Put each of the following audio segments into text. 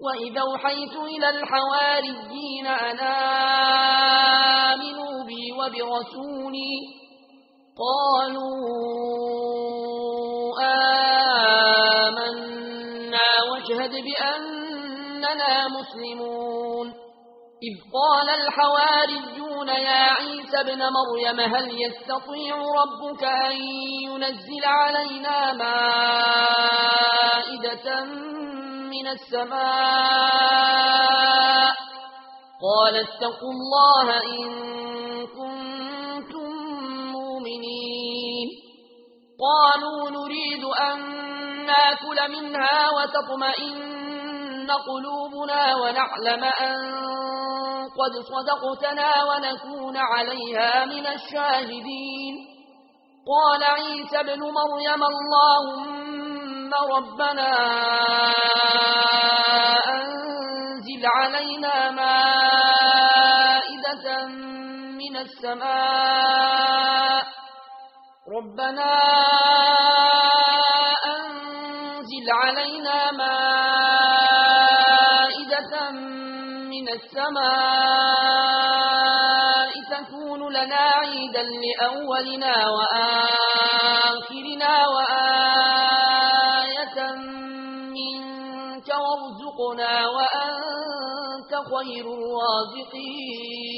وإذا وحيت إلى الحواريين أنا آمنوا بي وبرسولي قالوا آمنا واشهد بأننا مسلمون إذ قال الحواريون يا عيسى ابْنَ مريم هل يستطيع ربك أن ينزل علينا مائدة من السماء. قال استقوا الله إن كنتم مؤمنين. قالوا نريد أن نأكل منها وتطمئن قلوبنا ونعلم أن قد صدقتنا ونكون عليها من الشاهدين. قال عيسى بن مريم اللهم ربنا أنزل علينا مائدة من السماء. ربنا أنزل علينا مائدة من السماء. تكون لنا عيدا لأولنا وآخرنا. رزقتنا وأنت خير الرازقين.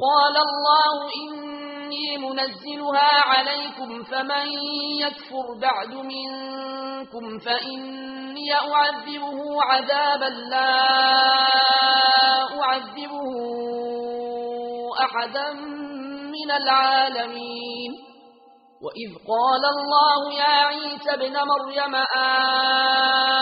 قال الله إني منزلها عليكم فمن يكفر بعد منكم فإني أعذبه عذابا لا أعذبه أحدا من العالمين. وَإِذْ قَالَ اللَّهُ يَا عِيسَى ابْنَ مَرْيَمَ آمين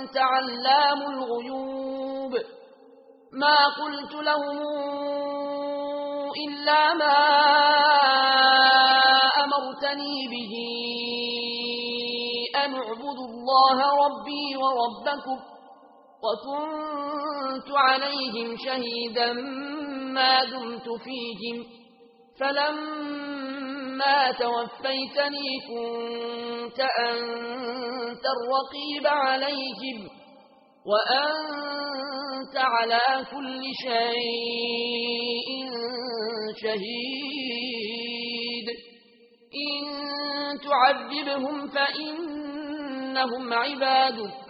أنت علام الغيوب. ما قلت لهم إلا ما أمرتني به أن اعبد الله ربي وربكم وكنت عليهم شهيدا ما دمت فيهم. فلما توفيتني كنت أنت الرقيب عليهم وأنت على كل شيء شهيد إن تعذبهم فإنهم عبادك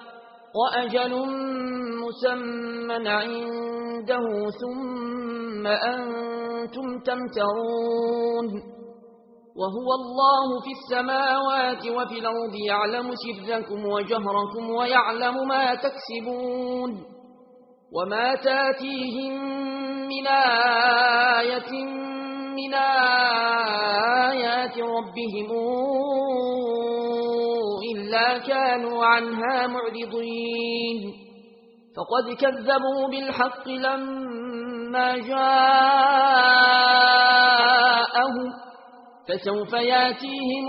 وأجل مسمى عنده ثم أنتم تمترون وهو الله في السماوات وفي الأرض يعلم سركم وجهركم ويعلم ما تكسبون وما تأتيهم من آية من آيات ربهم إلا كانوا عنها معرضين فقد كذبوا بالحق لما جاءهم فسوف ياتيهم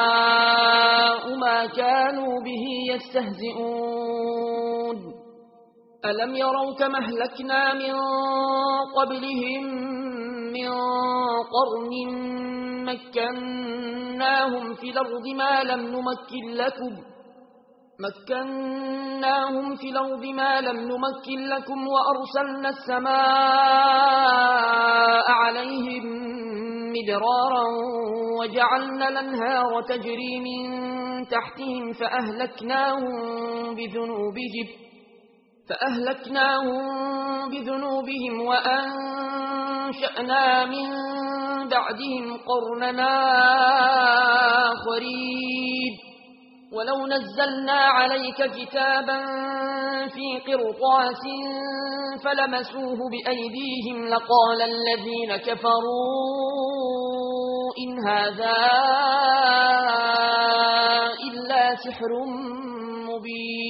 أنباء ما كانوا به يستهزئون ألم يروا كما أهلكنا من قبلهم مكناهم في الأرض ما لم نمكن لكم. مكناهم في الأرض ما لم نمكن لكم وأرسلنا السماء عليهم مدرارا وجعلنا الأنهار تجري من تحتهم فأهلكناهم بذنوبهم. فأهلكناهم بذنوبهم وأنشأنا من بعدهم قرننا آخرين ولو نزلنا عليك كتابا في قرطاس فلمسوه بأيديهم لقال الذين كفروا إن هذا إلا سحر مبين